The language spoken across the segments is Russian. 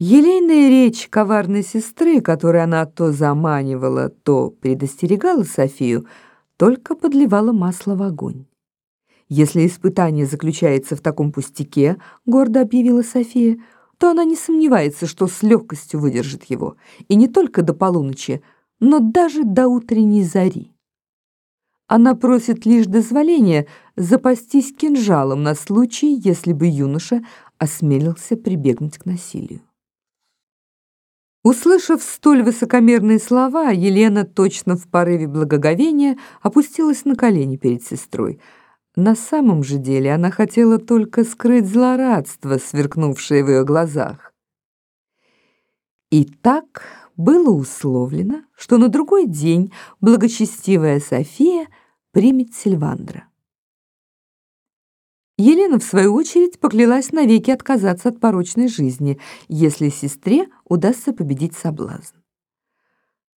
Елейная речь коварной сестры, которой она то заманивала, то предостерегала Софию, только подливала масло в огонь. «Если испытание заключается в таком пустяке», — гордо объявила София, то она не сомневается, что с легкостью выдержит его, и не только до полуночи, но даже до утренней зари. Она просит лишь дозволения запастись кинжалом на случай, если бы юноша осмелился прибегнуть к насилию. Услышав столь высокомерные слова, Елена точно в порыве благоговения опустилась на колени перед сестрой. На самом же деле она хотела только скрыть злорадство, сверкнувшее в ее глазах. И так было условлено, что на другой день благочестивая София примет Сильвандра. Елена, в свою очередь, поклялась навеки отказаться от порочной жизни, если сестре удастся победить соблазн.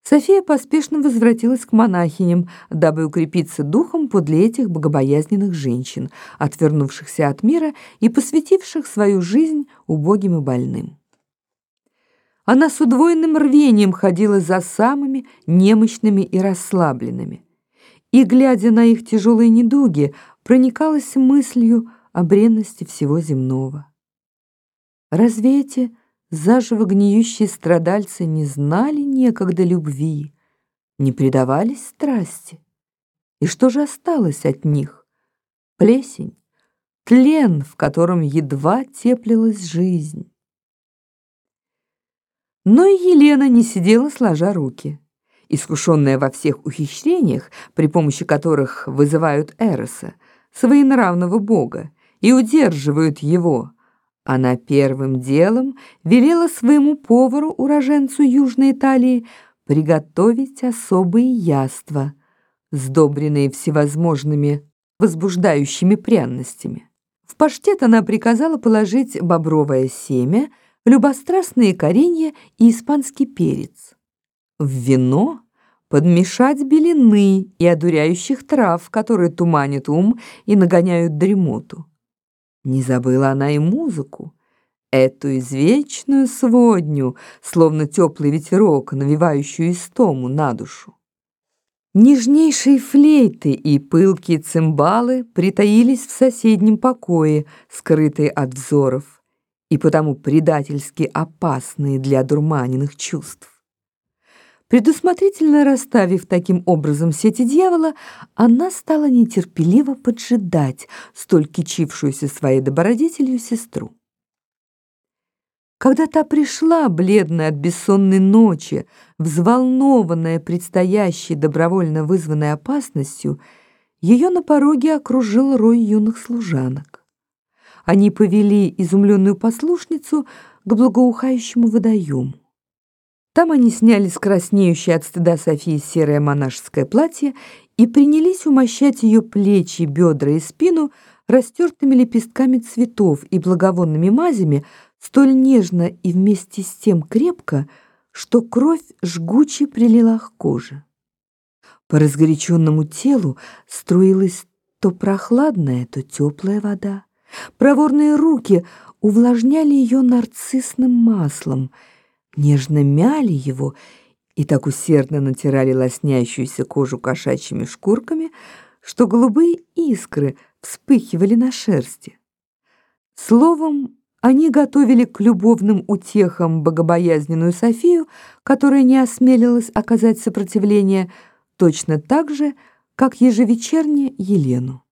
София поспешно возвратилась к монахиням, дабы укрепиться духом подле этих богобоязненных женщин, отвернувшихся от мира и посвятивших свою жизнь убогим и больным. Она с удвоенным рвением ходила за самыми немощными и расслабленными, и, глядя на их тяжелые недуги, проникалась мыслью о бренности всего земного. Разве эти заживо гниющие страдальцы не знали некогда любви, не предавались страсти? И что же осталось от них? Плесень, тлен, в котором едва теплилась жизнь. Но и Елена не сидела сложа руки. Искушенная во всех ухищрениях, при помощи которых вызывают Эроса, своенравного бога, и удерживают его. Она первым делом велела своему повару, уроженцу Южной Италии, приготовить особые яства, сдобренные всевозможными возбуждающими пряностями. В паштет она приказала положить бобровое семя, любострастные коренья и испанский перец. В вино подмешать белины и одуряющих трав, которые туманят ум и нагоняют дремоту. Не забыла она и музыку, эту извечную сводню, словно теплый ветерок, навевающую истому на душу. Нежнейшие флейты и пылкие цимбалы притаились в соседнем покое, скрытые от взоров, и потому предательски опасные для дурманенных чувств. Предусмотрительно расставив таким образом сети дьявола, она стала нетерпеливо поджидать столь кичившуюся своей добродетелью сестру. Когда та пришла, бледная от бессонной ночи, взволнованная предстоящей добровольно вызванной опасностью, ее на пороге окружил рой юных служанок. Они повели изумленную послушницу к благоухающему водоему. Там они сняли с краснеющей от стыда Софии серое монашеское платье и принялись умощать ее плечи, бедра и спину растертыми лепестками цветов и благовонными мазями столь нежно и вместе с тем крепко, что кровь жгуче прилила к коже. По разгоряченному телу струилась то прохладная, то теплая вода. Проворные руки увлажняли ее нарциссным маслом — нежно мяли его и так усердно натирали лоснящуюся кожу кошачьими шкурками, что голубые искры вспыхивали на шерсти. Словом, они готовили к любовным утехам богобоязненную Софию, которая не осмелилась оказать сопротивление точно так же, как ежевечерне Елену.